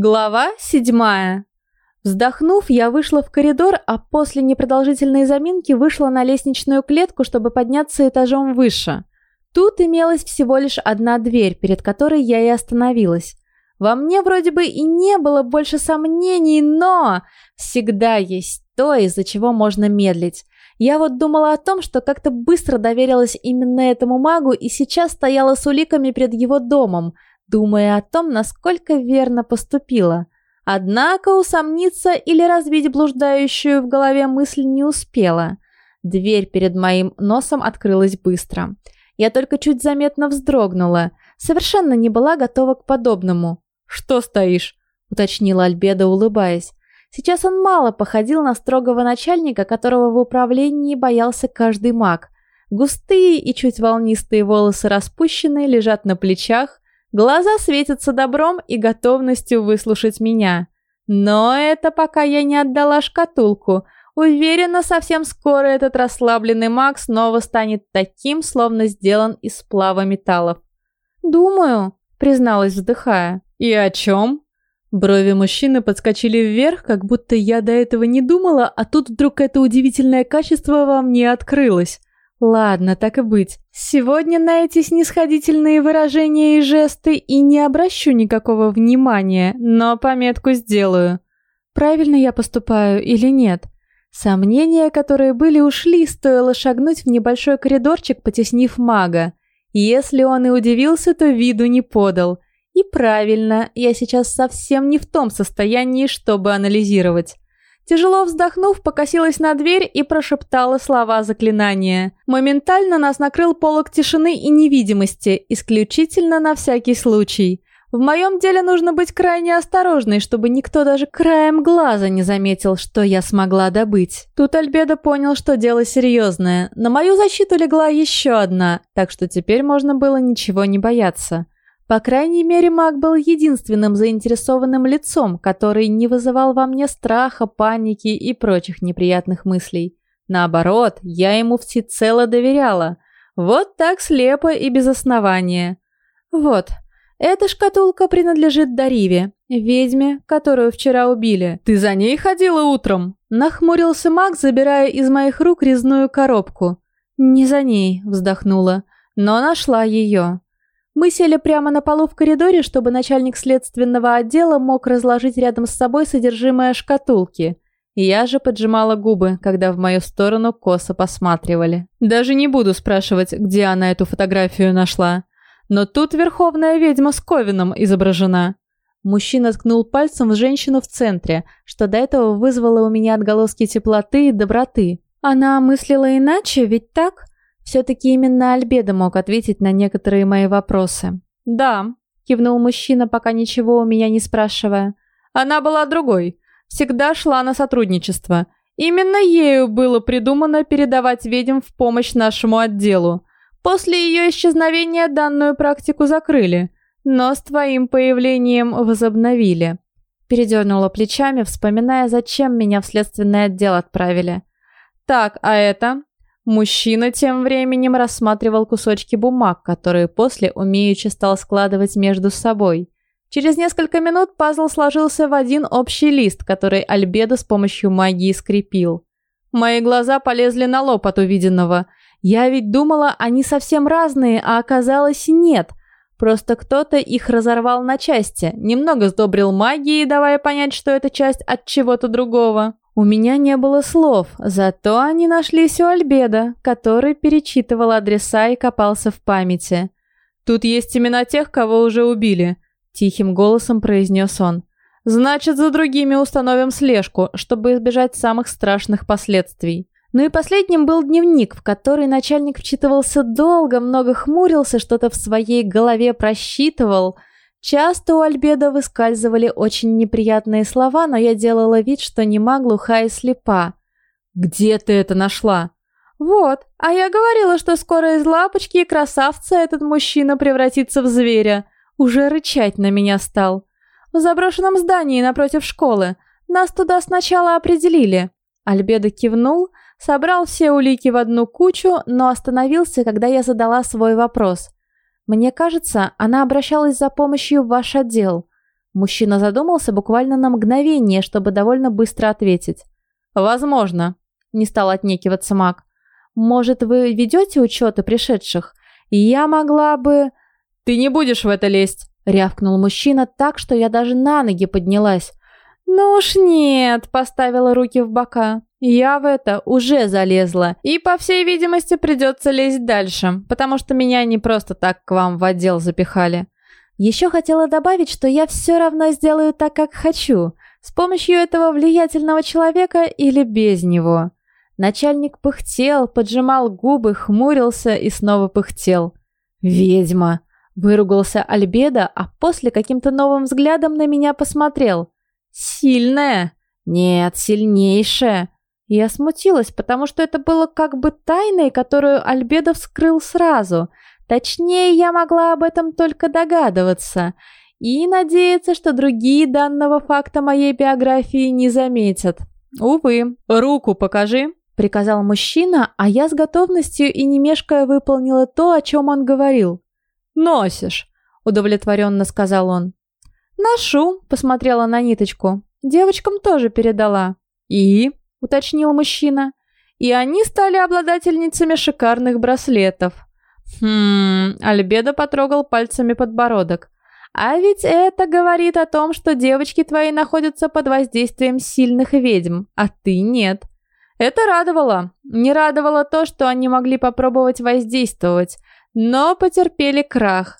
Глава седьмая. Вздохнув, я вышла в коридор, а после непродолжительной заминки вышла на лестничную клетку, чтобы подняться этажом выше. Тут имелась всего лишь одна дверь, перед которой я и остановилась. Во мне вроде бы и не было больше сомнений, но всегда есть то, из-за чего можно медлить. Я вот думала о том, что как-то быстро доверилась именно этому магу и сейчас стояла с уликами перед его домом, думая о том, насколько верно поступила. Однако усомниться или развить блуждающую в голове мысль не успела. Дверь перед моим носом открылась быстро. Я только чуть заметно вздрогнула. Совершенно не была готова к подобному. «Что стоишь?» — уточнила Альбеда, улыбаясь. Сейчас он мало походил на строгого начальника, которого в управлении боялся каждый маг. Густые и чуть волнистые волосы распущенные лежат на плечах, глаза светятся добром и готовностью выслушать меня. Но это пока я не отдала шкатулку. Уверена, совсем скоро этот расслабленный маг снова станет таким, словно сделан из сплава металлов. «Думаю», — призналась, вздыхая. «И о чем?» Брови мужчины подскочили вверх, как будто я до этого не думала, а тут вдруг это удивительное качество во мне открылось. Ладно, так и быть. Сегодня на эти снисходительные выражения и жесты и не обращу никакого внимания, но пометку сделаю. Правильно я поступаю или нет? Сомнения, которые были, ушли, стоило шагнуть в небольшой коридорчик, потеснив мага. Если он и удивился, то виду не подал – и правильно, я сейчас совсем не в том состоянии, чтобы анализировать. Тяжело вздохнув, покосилась на дверь и прошептала слова заклинания. Моментально нас накрыл полог тишины и невидимости, исключительно на всякий случай. В моем деле нужно быть крайне осторожной, чтобы никто даже краем глаза не заметил, что я смогла добыть. Тут Альбедо понял, что дело серьезное. На мою защиту легла еще одна, так что теперь можно было ничего не бояться. По крайней мере, маг был единственным заинтересованным лицом, который не вызывал во мне страха, паники и прочих неприятных мыслей. Наоборот, я ему всецело доверяла. Вот так слепо и без основания. Вот, эта шкатулка принадлежит Дариве, ведьме, которую вчера убили. Ты за ней ходила утром? Нахмурился маг, забирая из моих рук резную коробку. Не за ней, вздохнула, но нашла ее. Мы сели прямо на полу в коридоре, чтобы начальник следственного отдела мог разложить рядом с собой содержимое шкатулки. Я же поджимала губы, когда в мою сторону косо посматривали. Даже не буду спрашивать, где она эту фотографию нашла. Но тут верховная ведьма с Ковином изображена. Мужчина ткнул пальцем в женщину в центре, что до этого вызвало у меня отголоски теплоты и доброты. Она мыслила иначе, ведь так? Все-таки именно Альбедо мог ответить на некоторые мои вопросы. «Да», — кивнул мужчина, пока ничего у меня не спрашивая. «Она была другой. Всегда шла на сотрудничество. Именно ею было придумано передавать ведьм в помощь нашему отделу. После ее исчезновения данную практику закрыли, но с твоим появлением возобновили». Передернула плечами, вспоминая, зачем меня в следственный отдел отправили. «Так, а это?» Мужчина тем временем рассматривал кусочки бумаг, которые после умеючи стал складывать между собой. Через несколько минут пазл сложился в один общий лист, который Альбедо с помощью магии скрепил. Мои глаза полезли на лоб от увиденного. Я ведь думала, они совсем разные, а оказалось нет. Просто кто-то их разорвал на части, немного сдобрил магией, давая понять, что это часть от чего-то другого. У меня не было слов, зато они нашлись у Альбеда, который перечитывал адреса и копался в памяти. «Тут есть имена тех, кого уже убили», — тихим голосом произнес он. «Значит, за другими установим слежку, чтобы избежать самых страшных последствий». Ну и последним был дневник, в который начальник вчитывался долго, много хмурился, что-то в своей голове просчитывал — Часто у Альбеда выскальзывали очень неприятные слова, но я делала вид, что не глуха и слепа. «Где ты это нашла?» «Вот, а я говорила, что скоро из лапочки и красавца этот мужчина превратится в зверя. Уже рычать на меня стал. В заброшенном здании напротив школы. Нас туда сначала определили». Альбедо кивнул, собрал все улики в одну кучу, но остановился, когда я задала свой вопрос – мне кажется, она обращалась за помощью в ваш отдел. Мужчина задумался буквально на мгновение, чтобы довольно быстро ответить. «Возможно», — не стал отнекиваться маг. «Может, вы ведете учеты пришедших? Я могла бы...» «Ты не будешь в это лезть», — рявкнул мужчина так, что я даже на ноги поднялась. «Ну уж нет», — поставила руки в бока. «Я в это уже залезла, и, по всей видимости, придется лезть дальше, потому что меня не просто так к вам в отдел запихали». Еще хотела добавить, что я все равно сделаю так, как хочу, с помощью этого влиятельного человека или без него. Начальник пыхтел, поджимал губы, хмурился и снова пыхтел. «Ведьма!» – выругался Альбеда, а после каким-то новым взглядом на меня посмотрел. «Сильная?» «Нет, сильнейшая!» Я смутилась, потому что это было как бы тайной, которую Альбедо вскрыл сразу. Точнее, я могла об этом только догадываться и надеяться, что другие данного факта моей биографии не заметят. Увы, руку покажи, приказал мужчина, а я с готовностью и не мешкая выполнила то, о чем он говорил. Носишь, удовлетворенно сказал он. Ношу, посмотрела на ниточку. Девочкам тоже передала. И — уточнил мужчина. «И они стали обладательницами шикарных браслетов». «Хм...» — Альбедо потрогал пальцами подбородок. «А ведь это говорит о том, что девочки твои находятся под воздействием сильных ведьм, а ты нет». Это радовало. Не радовало то, что они могли попробовать воздействовать, но потерпели крах.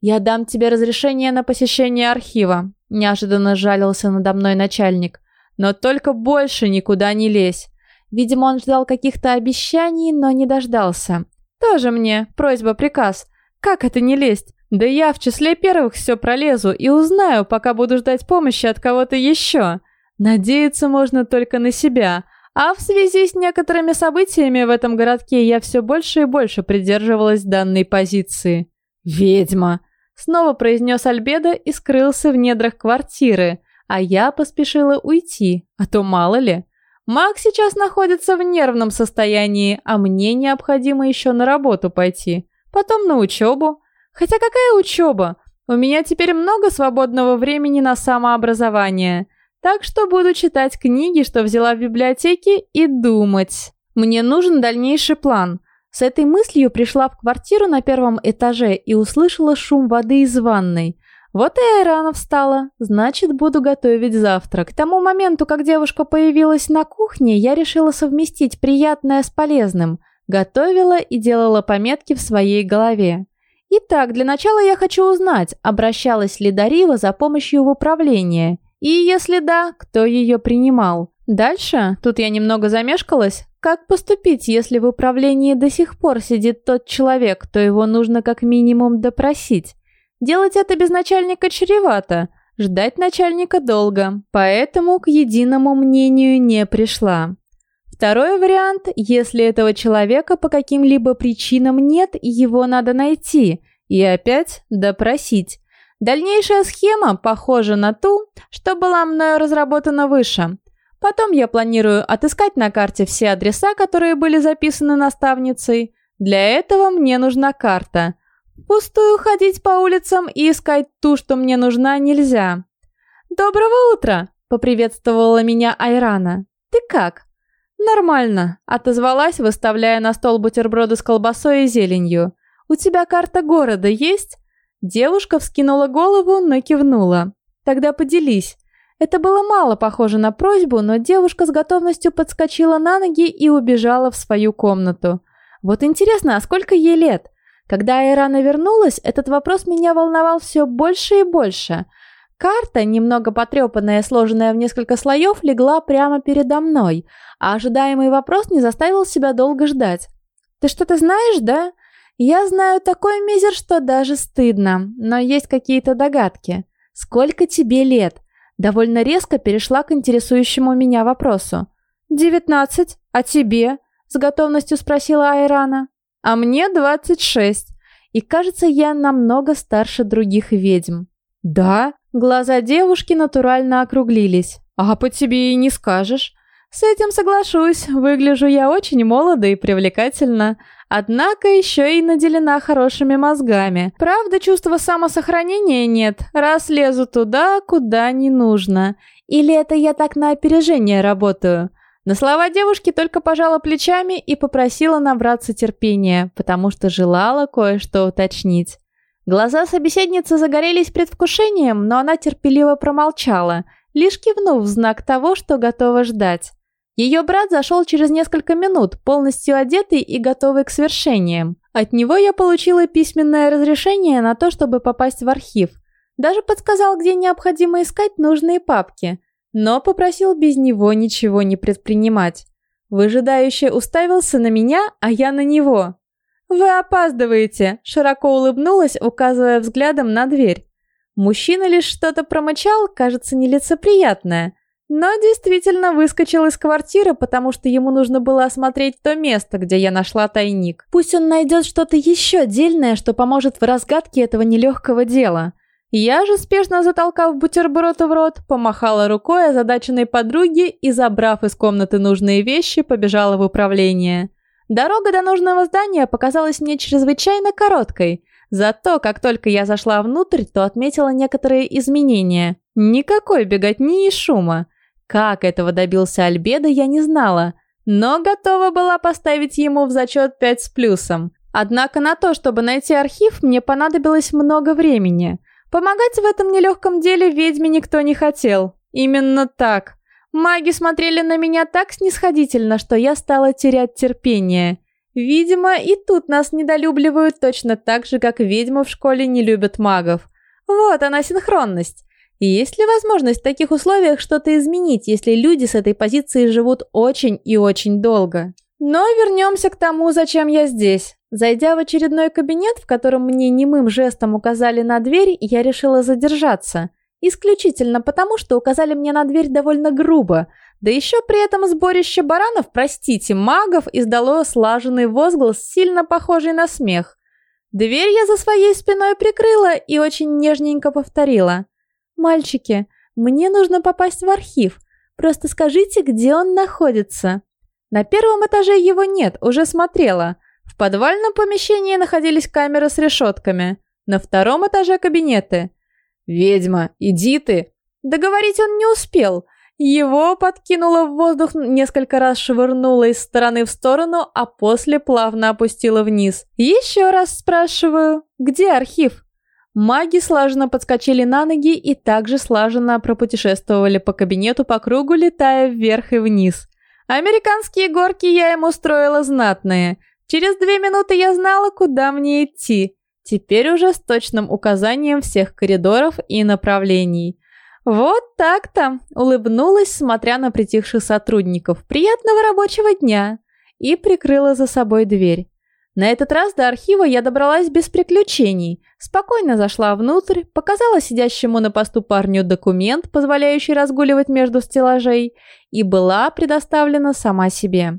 «Я дам тебе разрешение на посещение архива», – неожиданно жалился надо мной начальник. Но только больше никуда не лезь. Видимо, он ждал каких-то обещаний, но не дождался. Тоже мне просьба-приказ. Как это не лезть? Да я в числе первых все пролезу и узнаю, пока буду ждать помощи от кого-то еще. Надеяться можно только на себя. А в связи с некоторыми событиями в этом городке я все больше и больше придерживалась данной позиции. «Ведьма!» — снова произнес Альбедо и скрылся в недрах квартиры, а я поспешила уйти, а то мало ли. Маг сейчас находится в нервном состоянии, а мне необходимо еще на работу пойти, потом на учебу. Хотя какая учеба? У меня теперь много свободного времени на самообразование, так что буду читать книги, что взяла в библиотеке, и думать. Мне нужен дальнейший план. С этой мыслью пришла в квартиру на первом этаже и услышала шум воды из ванной – вот и рано встала, значит, буду готовить завтрак. К тому моменту, как девушка появилась на кухне, я решила совместить приятное с полезным. Готовила и делала пометки в своей голове. Итак, для начала я хочу узнать, обращалась ли Дарива за помощью в управление. И если да, кто ее принимал. Дальше, тут я немного замешкалась, как поступить, если в управлении до сих пор сидит тот человек, то его нужно как минимум допросить. Делать это без начальника чревато, ждать начальника долго, поэтому к единому мнению не пришла. Второй вариант, если этого человека по каким-либо причинам нет, его надо найти и опять допросить. Дальнейшая схема похожа на ту, что была мною разработана выше. Потом я планирую отыскать на карте все адреса, которые были записаны наставницей. Для этого мне нужна карта. Пустую ходить по улицам и искать ту, что мне нужна, нельзя. «Доброго утра!» — поприветствовала меня Айрана. «Ты как?» «Нормально», — отозвалась, выставляя на стол бутерброды с колбасой и зеленью. «У тебя карта города есть?» Девушка вскинула голову, но кивнула. «Тогда поделись». Это было мало похоже на просьбу, но девушка с готовностью подскочила на ноги и убежала в свою комнату. Вот интересно, а сколько ей лет? Когда Айрана вернулась, этот вопрос меня волновал все больше и больше. Карта, немного потрепанная, сложенная в несколько слоев, легла прямо передо мной, а ожидаемый вопрос не заставил себя долго ждать. «Ты что-то знаешь, да?» «Я знаю такой мизер, что даже стыдно, но есть какие-то догадки. Сколько тебе лет?» Довольно резко перешла к интересующему меня вопросу. «Девятнадцать. А тебе?» — с готовностью спросила Айрана. А мне 26. И кажется, я намного старше других ведьм. Да? Глаза девушки натурально округлились. А по тебе и не скажешь. С этим соглашусь. Выгляжу я очень молодо и привлекательно. Однако еще и наделена хорошими мозгами. Правда, чувства самосохранения нет, раз лезу туда, куда не нужно. Или это я так на опережение работаю? На слова девушки только пожала плечами и попросила набраться терпения, потому что желала кое-что уточнить. Глаза собеседницы загорелись предвкушением, но она терпеливо промолчала, лишь кивнув в знак того, что готова ждать. Ее брат зашел через несколько минут, полностью одетый и готовый к свершениям. От него я получила письменное разрешение на то, чтобы попасть в архив. Даже подсказал, где необходимо искать нужные папки, но попросил без него ничего не предпринимать. Выжидающе уставился на меня, а я на него. «Вы опаздываете!» – широко улыбнулась, указывая взглядом на дверь. Мужчина лишь что-то промычал, кажется, нелицеприятное – но действительно выскочил из квартиры, потому что ему нужно было осмотреть то место, где я нашла тайник. Пусть он найдет что-то еще дельное, что поможет в разгадке этого нелегкого дела. Я же, спешно затолкав бутерброд в рот, помахала рукой озадаченной подруге и, забрав из комнаты нужные вещи, побежала в управление. Дорога до нужного здания показалась мне чрезвычайно короткой, зато как только я зашла внутрь, то отметила некоторые изменения. Никакой беготни и шума. Как этого добился Альбедо, я не знала, но готова была поставить ему в зачет 5 с плюсом. Однако на то, чтобы найти архив, мне понадобилось много времени. Помогать в этом нелегком деле ведьме никто не хотел. Именно так. Маги смотрели на меня так снисходительно, что я стала терять терпение. Видимо, и тут нас недолюбливают точно так же, как ведьмы в школе не любят магов. Вот она синхронность. Есть ли возможность в таких условиях что-то изменить, если люди с этой позиции живут очень и очень долго? Но вернемся к тому, зачем я здесь. Зайдя в очередной кабинет, в котором мне немым жестом указали на дверь, я решила задержаться. Исключительно потому, что указали мне на дверь довольно грубо. Да еще при этом сборище баранов, простите, магов, издало слаженный возглас, сильно похожий на смех. Дверь я за своей спиной прикрыла и очень нежненько повторила. «Мальчики, мне нужно попасть в архив. Просто скажите, где он находится». На первом этаже его нет, уже смотрела. В подвальном помещении находились камеры с решетками. На втором этаже кабинеты. «Ведьма, иди ты!» Договорить он не успел. Его подкинуло в воздух, несколько раз швырнуло из стороны в сторону, а после плавно опустило вниз. «Еще раз спрашиваю, где архив?» Маги слаженно подскочили на ноги и также слаженно пропутешествовали по кабинету по кругу, летая вверх и вниз. Американские горки я им устроила знатные. Через две минуты я знала, куда мне идти. Теперь уже с точным указанием всех коридоров и направлений. Вот так-то, улыбнулась, смотря на притихших сотрудников. Приятного рабочего дня. И прикрыла за собой дверь. На этот раз до архива я добралась без приключений. Спокойно зашла внутрь, показала сидящему на посту парню документ, позволяющий разгуливать между стеллажей, и была предоставлена сама себе.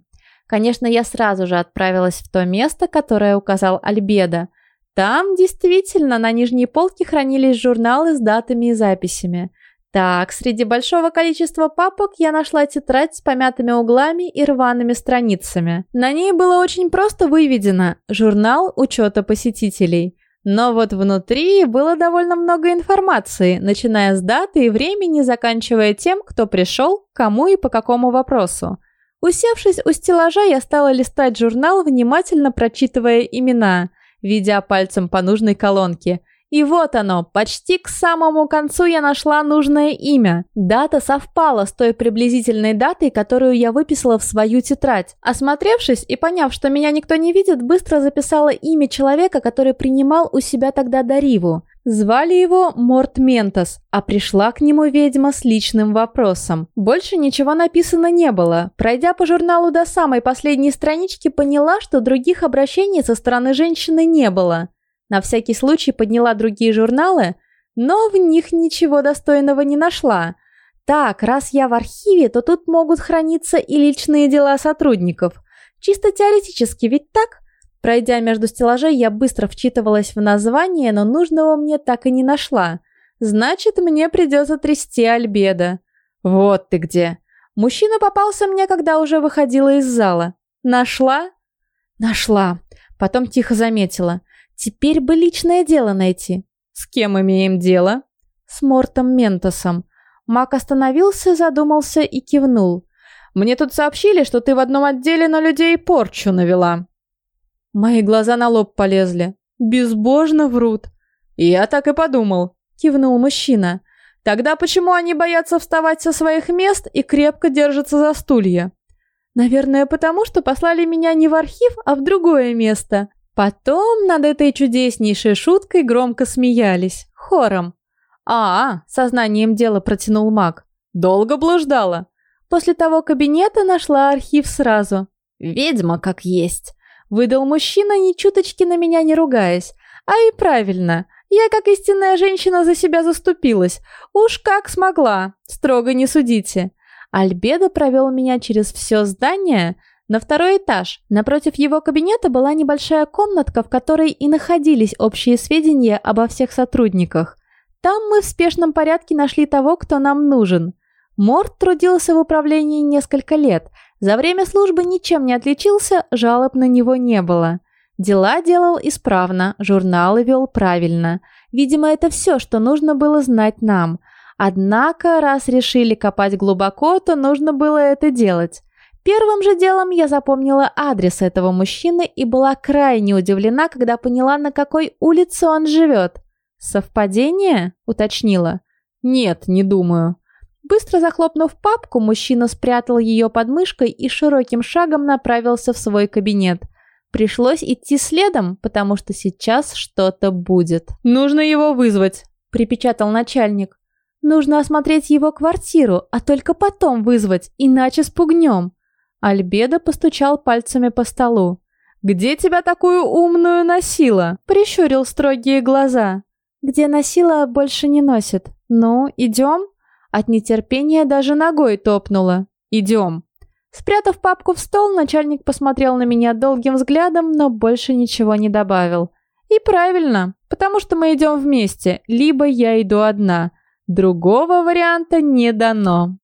Конечно, я сразу же отправилась в то место, которое указал Альбеда. Там действительно на нижней полке хранились журналы с датами и записями. Так, среди большого количества папок я нашла тетрадь с помятыми углами и рваными страницами. На ней было очень просто выведено «Журнал учета посетителей». Но вот внутри было довольно много информации, начиная с даты и времени, заканчивая тем, кто пришел, кому и по какому вопросу. Усевшись у стеллажа, я стала листать журнал, внимательно прочитывая имена, видя пальцем по нужной колонке – и вот оно, почти к самому концу я нашла нужное имя. Дата совпала с той приблизительной датой, которую я выписала в свою тетрадь. Осмотревшись и поняв, что меня никто не видит, быстро записала имя человека, который принимал у себя тогда Дариву. Звали его Морт Ментос, а пришла к нему ведьма с личным вопросом. Больше ничего написано не было. Пройдя по журналу до самой последней странички, поняла, что других обращений со стороны женщины не было. На всякий случай подняла другие журналы, но в них ничего достойного не нашла. Так, раз я в архиве, то тут могут храниться и личные дела сотрудников. Чисто теоретически, ведь так? Пройдя между стеллажей, я быстро вчитывалась в название, но нужного мне так и не нашла. Значит, мне придется трясти Альбеда. Вот ты где. Мужчина попался мне, когда уже выходила из зала. Нашла? Нашла. Потом тихо заметила. Теперь бы личное дело найти. С кем имеем дело? С Мортом Ментосом. Мак остановился, задумался и кивнул. Мне тут сообщили, что ты в одном отделе на людей порчу навела. Мои глаза на лоб полезли. Безбожно врут. Я так и подумал, кивнул мужчина. Тогда почему они боятся вставать со своих мест и крепко держатся за стулья? Наверное, потому что послали меня не в архив, а в другое место. Потом над этой чудеснейшей шуткой громко смеялись, хором. «А, сознанием дела протянул маг. Долго блуждала?» После того кабинета нашла архив сразу. «Ведьма как есть», — выдал мужчина, ни чуточки на меня не ругаясь. «А и правильно, я как истинная женщина за себя заступилась. Уж как смогла, строго не судите». Альбедо провел меня через все здание на второй этаж. Напротив его кабинета была небольшая комнатка, в которой и находились общие сведения обо всех сотрудниках. Там мы в спешном порядке нашли того, кто нам нужен. Морт трудился в управлении несколько лет. За время службы ничем не отличился, жалоб на него не было. Дела делал исправно, журналы вел правильно. Видимо, это все, что нужно было знать нам. Однако, раз решили копать глубоко, то нужно было это делать. Первым же делом я запомнила адрес этого мужчины и была крайне удивлена, когда поняла, на какой улице он живет. «Совпадение?» – уточнила. «Нет, не думаю». Быстро захлопнув папку, мужчина спрятал ее под мышкой и широким шагом направился в свой кабинет. Пришлось идти следом, потому что сейчас что-то будет. «Нужно его вызвать», – припечатал начальник. «Нужно осмотреть его квартиру, а только потом вызвать, иначе спугнем». Альбедо постучал пальцами по столу. «Где тебя такую умную носила?» – прищурил строгие глаза. Где носила, больше не носит. Ну, идем? От нетерпения даже ногой топнула. Идем. Спрятав папку в стол, начальник посмотрел на меня долгим взглядом, но больше ничего не добавил. И правильно, потому что мы идем вместе, либо я иду одна. Другого варианта не дано.